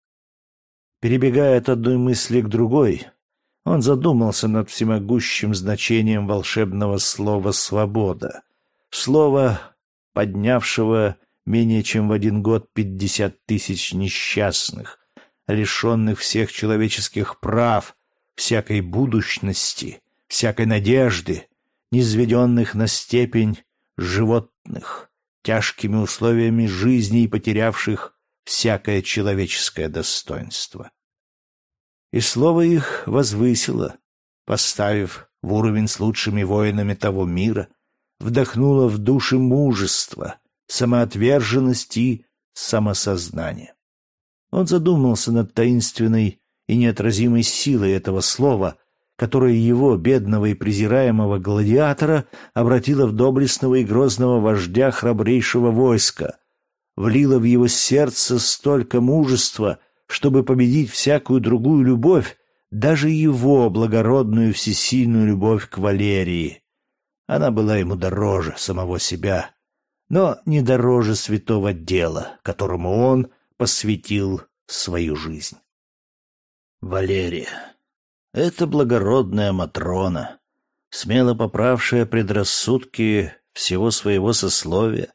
Перебегая от одной мысли к другой, он задумался над всемогущим значением волшебного слова «свобода», слова, поднявшего менее чем в один год пятьдесят тысяч несчастных, лишенных всех человеческих прав, всякой будущности, всякой надежды, низведенных на степень животных, тяжкими условиями жизни и потерявших всякое человеческое достоинство. И слово их возвысило, поставив в уровень с лучшими воинами того мира, вдохнуло в души мужество, самоотверженность и самосознание. Он задумался над таинственной и неотразимой силой этого слова, которое его, бедного и презираемого гладиатора, обратило в доблестного и грозного вождя храбрейшего войска, влило в его сердце столько мужества, чтобы победить всякую другую любовь, даже его благородную всесильную любовь к Валерии. Она была ему дороже самого себя, но не дороже святого дела, которому он посвятил свою жизнь. Валерия. Это благородная Матрона, смело поправшая предрассудки всего своего сословия,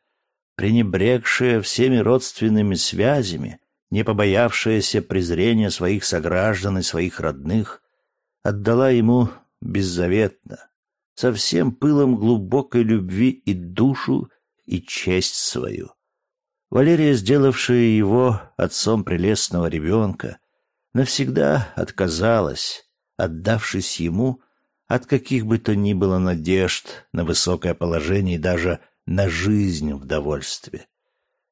пренебрегшая всеми родственными связями, не побоявшаяся презрения своих сограждан и своих родных, отдала ему беззаветно, со всем пылом глубокой любви и душу, и честь свою. Валерия, сделавшая его отцом прелестного ребенка, навсегда отказалась, отдавшись ему от каких бы то ни было надежд на высокое положение и даже на жизнь в довольстве.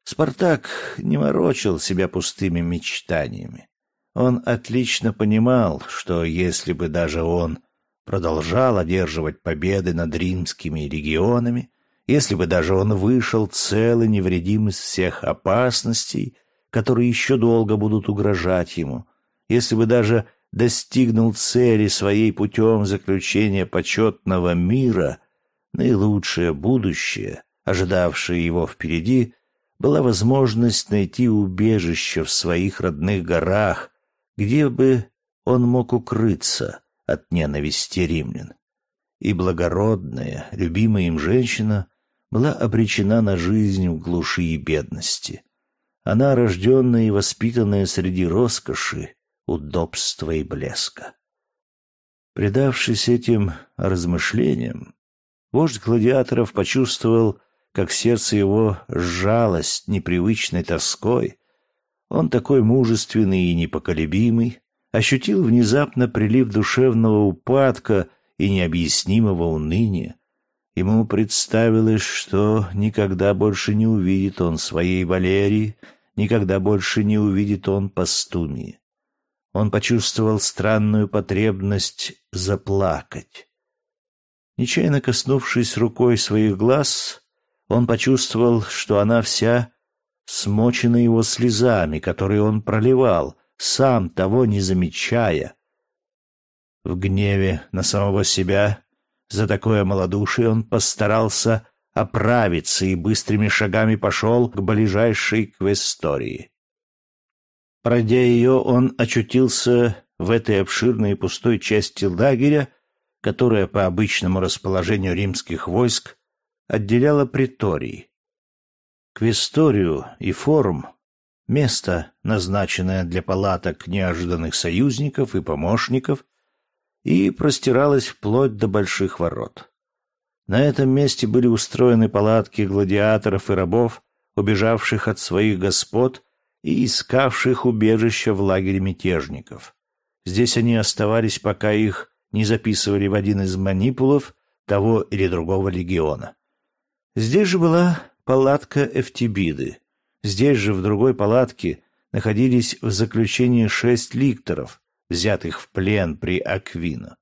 Спартак не морочил себя пустыми мечтаниями. Он отлично понимал, что если бы даже он продолжал одерживать победы над римскими регионами, если бы даже он вышел цел и невредим из всех опасностей, которые еще долго будут угрожать ему, если бы даже достигнул цели своей путем заключения почетного мира, наилучшее будущее, ожидавшее его впереди, была возможность найти убежище в своих родных горах, где бы он мог укрыться от ненависти римлян. И благородная, любимая им женщина была обречена на жизнь в глуши и бедности. Она, рожденная и воспитанная среди роскоши, удобства и блеска. Предавшись этим размышлениям, вождь гладиаторов почувствовал, как сердце его сжалось непривычной тоской. Он такой мужественный и непоколебимый, ощутил внезапно прилив душевного упадка и необъяснимого уныния. Ему представилось, что никогда больше не увидит он своей Валерии, никогда больше не увидит он Пастумии он почувствовал странную потребность заплакать. Нечаянно коснувшись рукой своих глаз, он почувствовал, что она вся смочена его слезами, которые он проливал, сам того не замечая. В гневе на самого себя за такое малодушие он постарался оправиться и быстрыми шагами пошел к ближайшей квестории. Пройдя ее, он очутился в этой обширной и пустой части лагеря, которая по обычному расположению римских войск отделяла приторий. Квесторию и форум — место, назначенное для палаток неожиданных союзников и помощников, и простиралось вплоть до больших ворот. На этом месте были устроены палатки гладиаторов и рабов, убежавших от своих господ и искавших убежища в лагере мятежников. Здесь они оставались, пока их не записывали в один из манипулов того или другого легиона. Здесь же была палатка Эфтибиды. Здесь же, в другой палатке, находились в заключении шесть ликторов, взятых в плен при Аквино.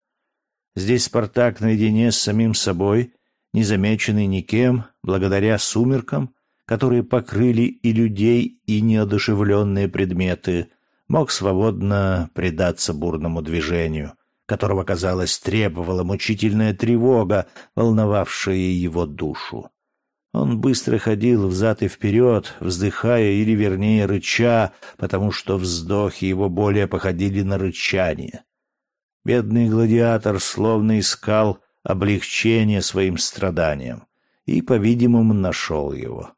Здесь Спартак наедине с самим собой, незамеченный никем, благодаря сумеркам, которые покрыли и людей, и неодушевленные предметы, мог свободно предаться бурному движению, которого, казалось, требовала мучительная тревога, волновавшая его душу. Он быстро ходил взад и вперед, вздыхая или, вернее, рыча, потому что вздохи его более походили на рычание. Бедный гладиатор словно искал облегчение своим страданиям и, по-видимому, нашел его.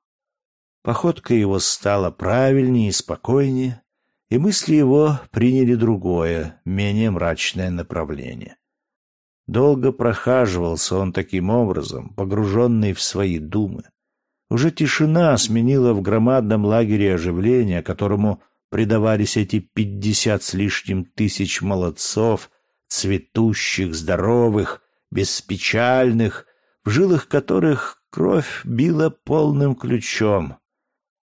Походка его стала правильнее и спокойнее, и мысли его приняли другое, менее мрачное направление. Долго прохаживался он таким образом, погруженный в свои думы. Уже тишина сменила в громадном лагере оживление, которому предавались эти пятьдесят с лишним тысяч молодцов, цветущих, здоровых, беспечальных, в жилах которых кровь била полным ключом.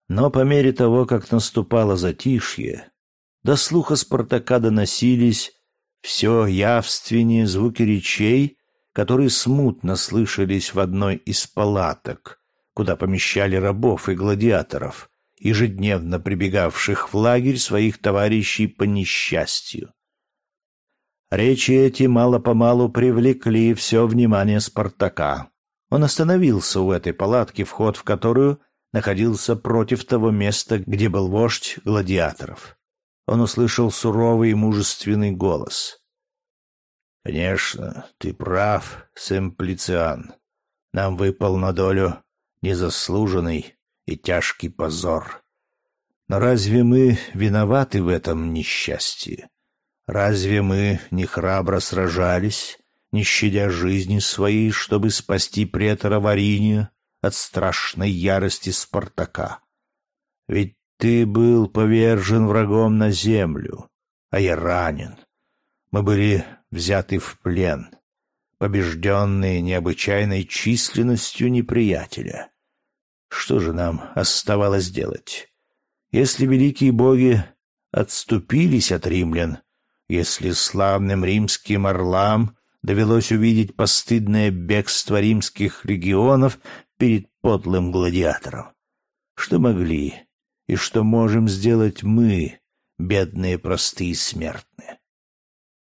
Но по мере того, как наступало затишье, до слуха Спартака доносились все явственнее звуки речей, которые смутно слышались в одной из палаток, куда помещали рабов и гладиаторов, ежедневно прибегавших в лагерь своих товарищей по несчастью. Речи эти мало-помалу привлекли все внимание Спартака. Он остановился у этой палатки, вход в которую находился против того места, где был вождь гладиаторов. Он услышал суровый и мужественный голос. «Конечно, ты прав, Сэмплициан. Нам выпал на долю незаслуженный и тяжкий позор. Но разве мы виноваты в этом несчастье? Разве мы не храбро сражались, не щадя жизни своей, чтобы спасти претора Вариния от страшной ярости Спартака? Ведь ты был повержен врагом на землю, а я ранен. Мы были взяты в плен, побежденные необычайной численностью неприятеля. Что же нам оставалось делать? Если великие боги отступились от римлян, если славным римским орлам довелось увидеть постыдное бегство римских легионов перед подлым гладиатором. Что могли и что можем сделать мы, бедные простые смертные?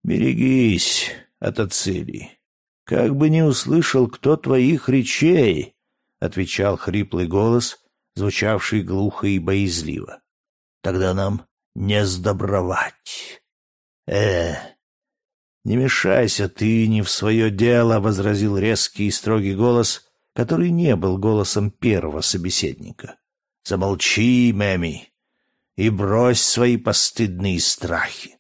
Берегись от Ацилий. Как бы не услышал кто твоих речей, — отвечал хриплый голос, звучавший глухо и боязливо. Тогда нам не сдобровать. «Э, не мешайся ты не в свое дело», — возразил резкий и строгий голос, который не был голосом первого собеседника. «Замолчи, Мэми, и брось свои постыдные страхи».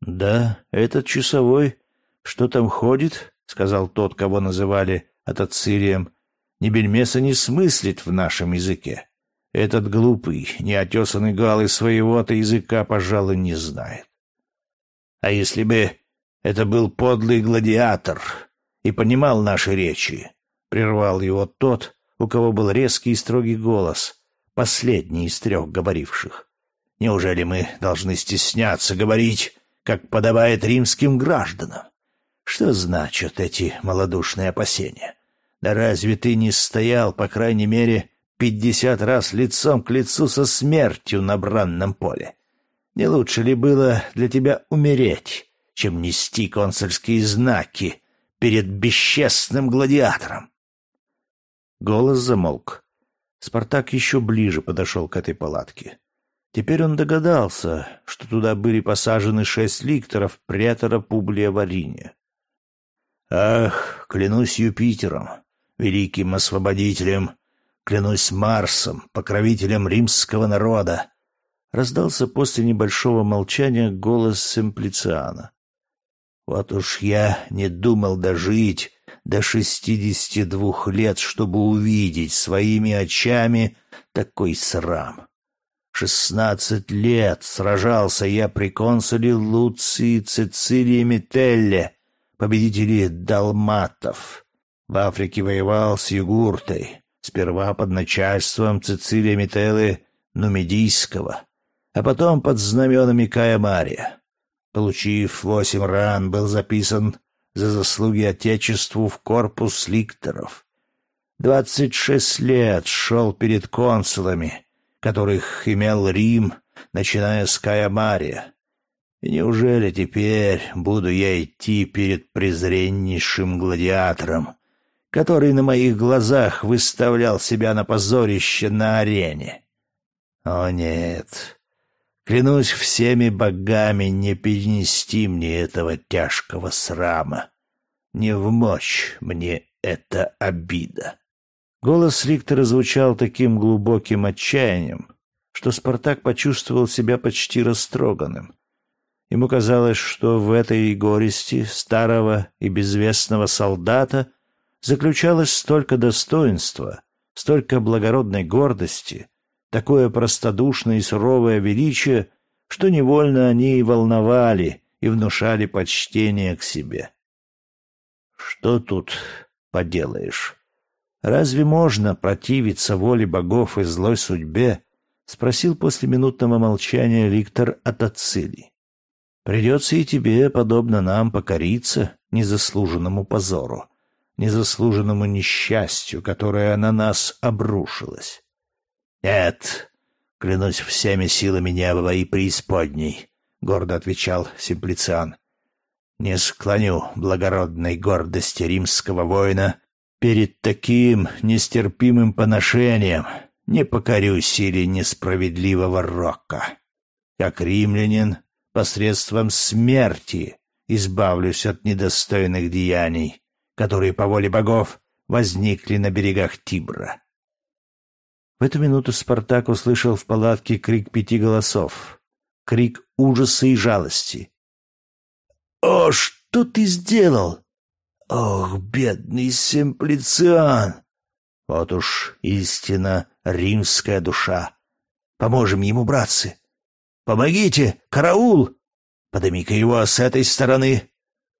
«Да, этот часовой, что там ходит?» — сказал тот, кого называли Атацирием. «Ни бельмеса не смыслит в нашем языке. Этот глупый, неотесанный гал из своего-то языка, пожалуй, не знает. А если бы это был подлый гладиатор и понимал наши речи, прервал его тот, у кого был резкий и строгий голос, последний из трех говоривших. Неужели мы должны стесняться говорить, как подобает римским гражданам? Что значат эти малодушные опасения? Да разве ты не стоял, по крайней мере, пятьдесят раз лицом к лицу со смертью на бранном поле? Не лучше ли было для тебя умереть, чем нести консульские знаки перед бесчестным гладиатором? Голос замолк. Спартак еще ближе подошел к этой палатке. Теперь он догадался, что туда были посажены шесть ликторов претора Публия Вариния. «Ах, клянусь Юпитером, великим освободителем, клянусь Марсом, покровителем римского народа, раздался после небольшого молчания голос Симплициана. «Вот уж я не думал дожить до шестидесяти двух лет, чтобы увидеть своими очами такой срам. Шестнадцать лет сражался я при консуле Луции Цицилии Метелле, победителе далматов. В Африке воевал с Югуртой, сперва под начальством Цицилия Метеллы Нумидийского, а потом под знаменами Кая Мария. Получив восемь ран, был записан за заслуги Отечеству в корпус ликторов. Двадцать шесть лет шел перед консулами, которых имел Рим, начиная с Кая Мария. И неужели теперь буду я идти перед презреннейшим гладиатором, который на моих глазах выставлял себя на позорище на арене? О нет, клянусь всеми богами не перенести мне этого тяжкого срама. Не в мощь мне эта обида. Голос Риктора звучал таким глубоким отчаянием, что Спартак почувствовал себя почти растроганным. Ему казалось, что в этой горести старого и безвестного солдата заключалось столько достоинства, столько благородной гордости, такое простодушное и суровое величие, что невольно они и волновали и внушали почтение к себе. Что тут поделаешь? Разве можно противиться воле богов и злой судьбе? спросил после минутного молчания Виктор от Ацили. Придется и тебе, подобно нам, покориться незаслуженному позору, незаслуженному несчастью, которое на нас обрушилось. Нет, клянусь всеми силами неба и преисподней, гордо отвечал Симплициан. Не склоню благородной гордости римского воина Перед таким нестерпимым поношением не покорю силе несправедливого рока. Как римлянин, посредством смерти избавлюсь от недостойных деяний, которые по воле богов возникли на берегах Тибра. В эту минуту Спартак услышал в палатке крик пяти голосов, крик ужаса и жалости. «О, что ты сделал? Ох, бедный Симплициан! Вот уж истина римская душа. Поможем ему, братцы. Помогите, караул! Подними-ка его с этой стороны.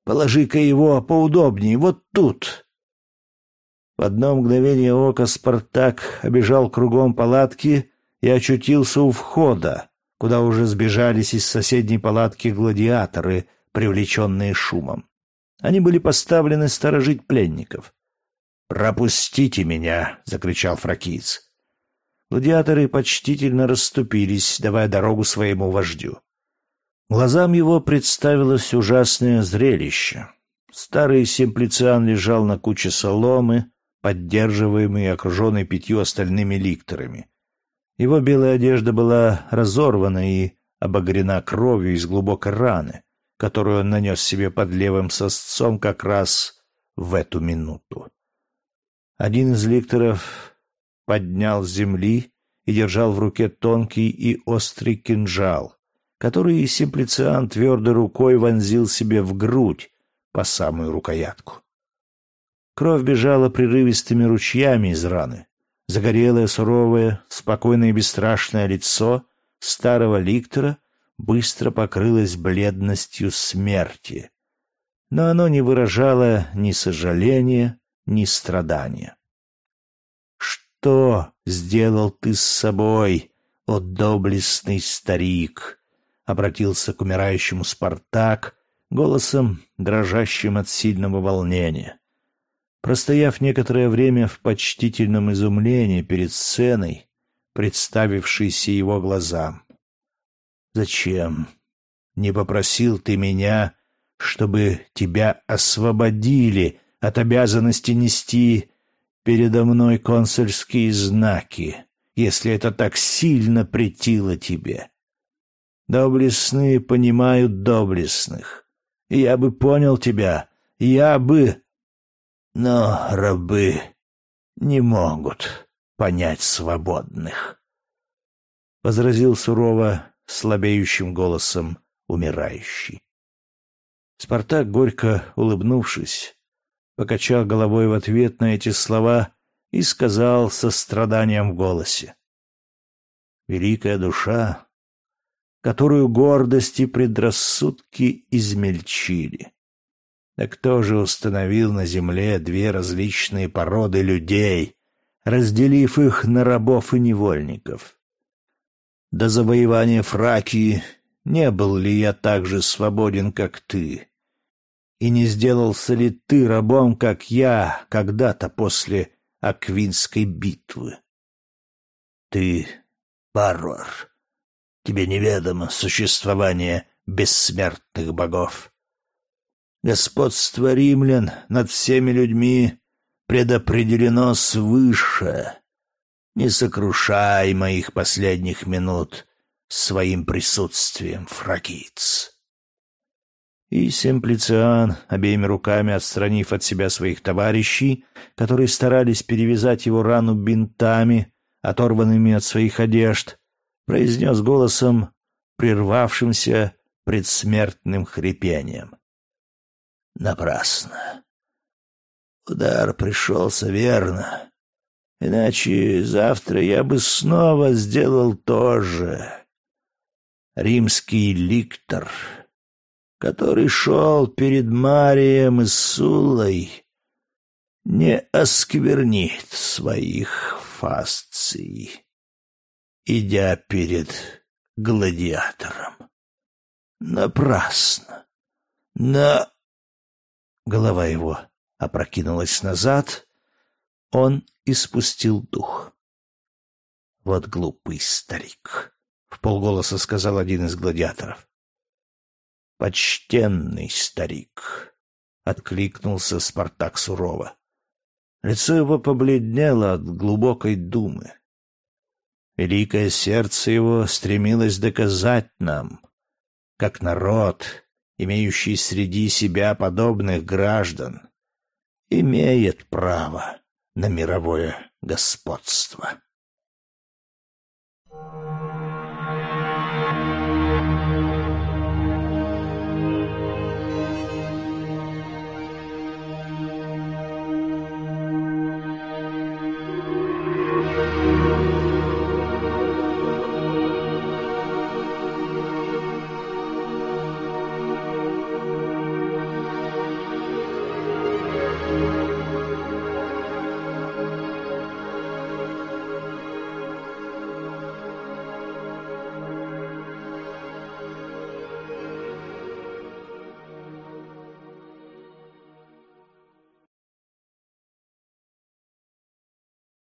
Положи-ка его поудобнее, вот тут. В одно мгновение ока Спартак обежал кругом палатки и очутился у входа, куда уже сбежались из соседней палатки гладиаторы, привлеченные шумом. Они были поставлены сторожить пленников. «Пропустите меня!» — закричал фракиец. Гладиаторы почтительно расступились, давая дорогу своему вождю. Глазам его представилось ужасное зрелище. Старый симплициан лежал на куче соломы, поддерживаемый и окруженный пятью остальными ликторами. Его белая одежда была разорвана и обогрена кровью из глубокой раны которую он нанес себе под левым сосцом как раз в эту минуту. Один из ликторов поднял с земли и держал в руке тонкий и острый кинжал, который Симплициан твердой рукой вонзил себе в грудь по самую рукоятку. Кровь бежала прерывистыми ручьями из раны. Загорелое, суровое, спокойное и бесстрашное лицо старого ликтора быстро покрылось бледностью смерти, но оно не выражало ни сожаления, ни страдания. «Что сделал ты с собой, о доблестный старик?» — обратился к умирающему Спартак голосом, дрожащим от сильного волнения. Простояв некоторое время в почтительном изумлении перед сценой, представившейся его глазам, Зачем? Не попросил ты меня, чтобы тебя освободили от обязанности нести передо мной консульские знаки, если это так сильно претило тебе. Доблестные понимают доблестных. Я бы понял тебя, я бы... Но рабы не могут понять свободных. Возразил сурово слабеющим голосом умирающий. Спартак, горько улыбнувшись, покачал головой в ответ на эти слова и сказал со страданием в голосе. «Великая душа, которую гордость и предрассудки измельчили. Да кто же установил на земле две различные породы людей, разделив их на рабов и невольников? до завоевания Фракии не был ли я так же свободен, как ты? и не сделался ли ты рабом, как я, когда-то после Аквинской битвы? Ты варвар. Тебе неведомо существование бессмертных богов. Господство римлян над всеми людьми предопределено свыше. Не сокрушай моих последних минут своим присутствием, фракиц. И Семплициан, обеими руками отстранив от себя своих товарищей, которые старались перевязать его рану бинтами, оторванными от своих одежд, произнес голосом, прервавшимся предсмертным хрипением. Напрасно. Удар пришелся верно. Иначе завтра я бы снова сделал то же. Римский ликтор, который шел перед Марием и Сулой, не осквернит своих фасций, идя перед гладиатором. Напрасно. На... Голова его опрокинулась назад, он испустил дух. «Вот глупый старик», — в полголоса сказал один из гладиаторов. «Почтенный старик», — откликнулся Спартак сурово. Лицо его побледнело от глубокой думы. Великое сердце его стремилось доказать нам, как народ, имеющий среди себя подобных граждан, имеет право на мировое господство. Thank you.